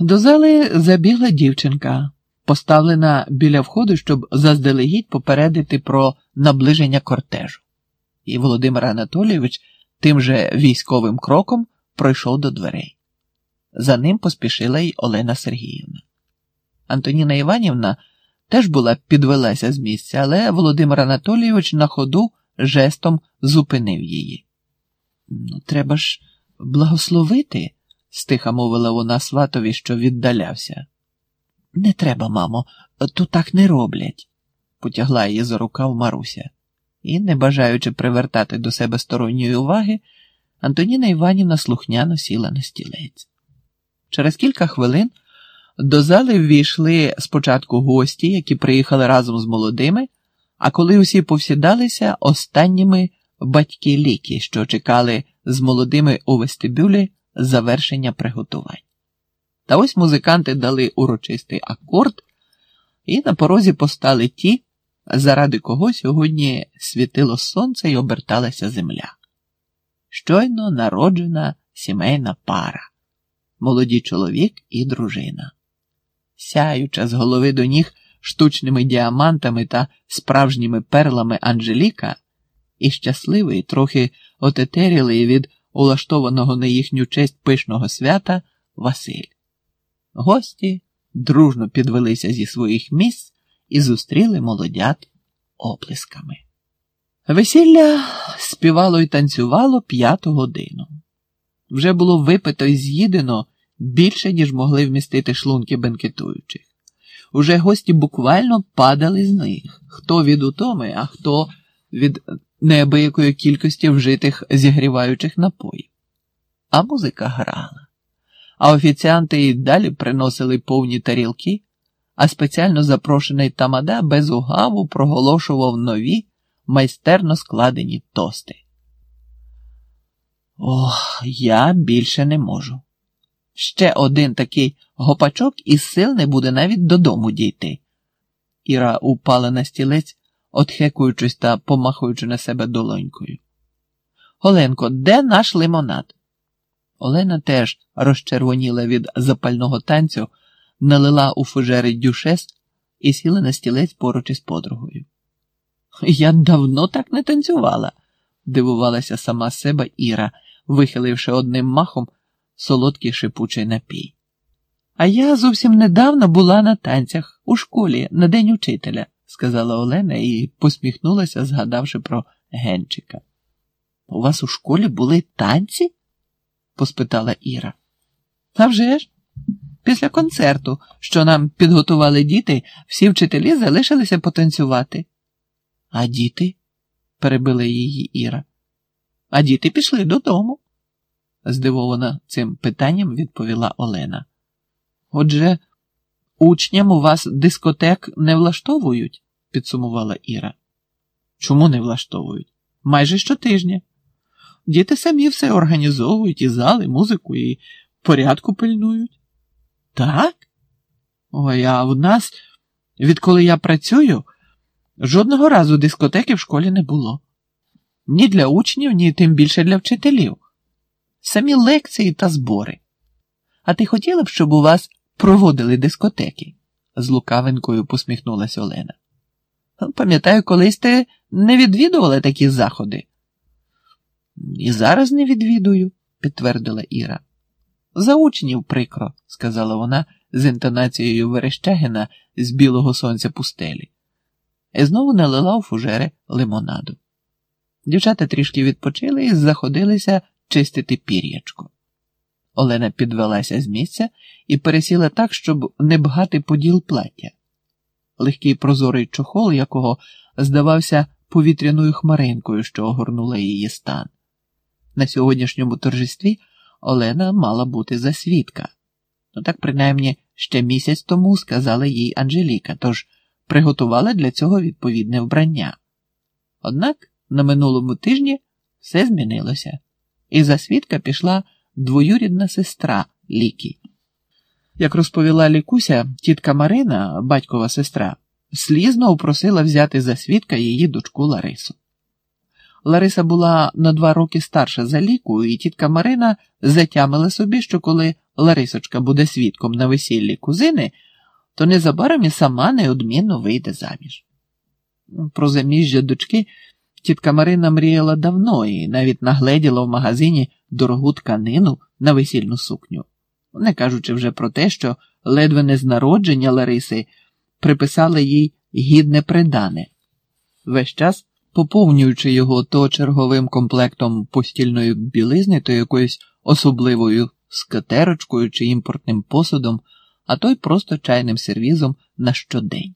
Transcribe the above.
До зали забігла дівчинка, поставлена біля входу, щоб заздалегідь попередити про наближення кортежу. І Володимир Анатолійович тим же військовим кроком пройшов до дверей. За ним поспішила й Олена Сергіївна. Антоніна Іванівна теж була підвелася з місця, але Володимир Анатолійович на ходу жестом зупинив її. Ну, треба ж благословити, стиха мовила вона сватові, що віддалявся. Не треба, мамо, тут так не роблять, потягла її за рукав Маруся, і, не бажаючи привертати до себе сторонньої уваги, Антоніна Іванівна слухняно сіла на стілець. Через кілька хвилин до зали ввійшли спочатку гості, які приїхали разом з молодими, а коли усі повсідалися, останніми батьки ліки, що чекали з молодими у вестибюлі завершення приготувань. Та ось музиканти дали урочистий акорд, і на порозі постали ті, заради кого сьогодні світило сонце і оберталася земля. Щойно народжена сімейна пара, молоді чоловік і дружина, сяюча з голови до ніг штучними діамантами та справжніми перлами Анжеліка, і щасливий, трохи отетерілий від улаштованого на їхню честь пишного свята Василь. Гості дружно підвелися зі своїх місць і зустріли молодят оплесками. Весілля співало і танцювало п'яту годину. Вже було випито і з'їдено більше, ніж могли вмістити шлунки бенкетуючих. Уже гості буквально падали з них, хто від утоми, а хто від неабиякої кількості вжитих зігріваючих напоїв. А музика грала. А офіціанти і далі приносили повні тарілки, а спеціально запрошений тамада без угаву проголошував нові майстерно складені тости. Ох, я більше не можу. Ще один такий гопачок і сил не буде навіть додому дійти. Іра упала на стілець, отхекуючись та помахуючи на себе долонькою. Оленко, де наш лимонад? Олена теж розчервоніла від запального танцю, налила у фужери дюшес і сіла на стілець поруч із подругою. Я давно так не танцювала, дивувалася сама себе Іра, вихиливши одним махом солодкий шипучий напій. А я зовсім недавно була на танцях у школі на день учителя, сказала Олена і посміхнулася, згадавши про Генчика. У вас у школі були танці? поспитала Іра. «А вже ж, після концерту, що нам підготували діти, всі вчителі залишилися потанцювати. А діти? перебила її Іра. А діти пішли додому, здивована цим питанням відповіла Олена. Отже, учням у вас дискотек не влаштовують, підсумувала Іра. Чому не влаштовують? Майже щотижня. Діти самі все організовують і зали, музику, і порядку пильнують. Так? Ой, а в нас, відколи я працюю, жодного разу дискотеки в школі не було. Ні для учнів, ні тим більше для вчителів. Самі лекції та збори. А ти хотіла б, щоб у вас проводили дискотеки? з лукавинкою посміхнулася Олена. Пам'ятаю, колись ти не відвідувала такі заходи. І зараз не відвідую, підтвердила Іра. За учнів прикро, сказала вона з інтонацією Верещагіна з білого сонця пустелі, і знову налила у фужери лимонаду. Дівчата трішки відпочили і заходилися чистити пір'ячко. Олена підвелася з місця і пересіла так, щоб не бгати поділ плаття. Легкий прозорий чохол, якого здавався повітряною хмаринкою, що огорнула її стан. На сьогоднішньому торжестві Олена мала бути за свідка. Ну так, принаймні, ще місяць тому сказала їй Анжеліка, тож приготувала для цього відповідне вбрання. Однак на минулому тижні все змінилося, і за свідка пішла двоюрідна сестра Лікі. Як розповіла Лікуся, тітка Марина, батькова сестра, слізно упросила взяти за свідка її дочку Ларису. Лариса була на два роки старша за ліку, і тітка Марина затямила собі, що коли Ларисочка буде свідком на весіллі кузини, то незабаром і сама неодмінно вийде заміж. Про заміжжя дочки тітка Марина мріяла давно і навіть нагледіла в магазині дорогу тканину на весільну сукню, не кажучи вже про те, що ледве не з народження Лариси приписали їй гідне придане, весь час поповнюючи його то черговим комплектом постільної білизни, то якоюсь особливою скатерочкою чи імпортним посудом, а то й просто чайним сервізом на щодень.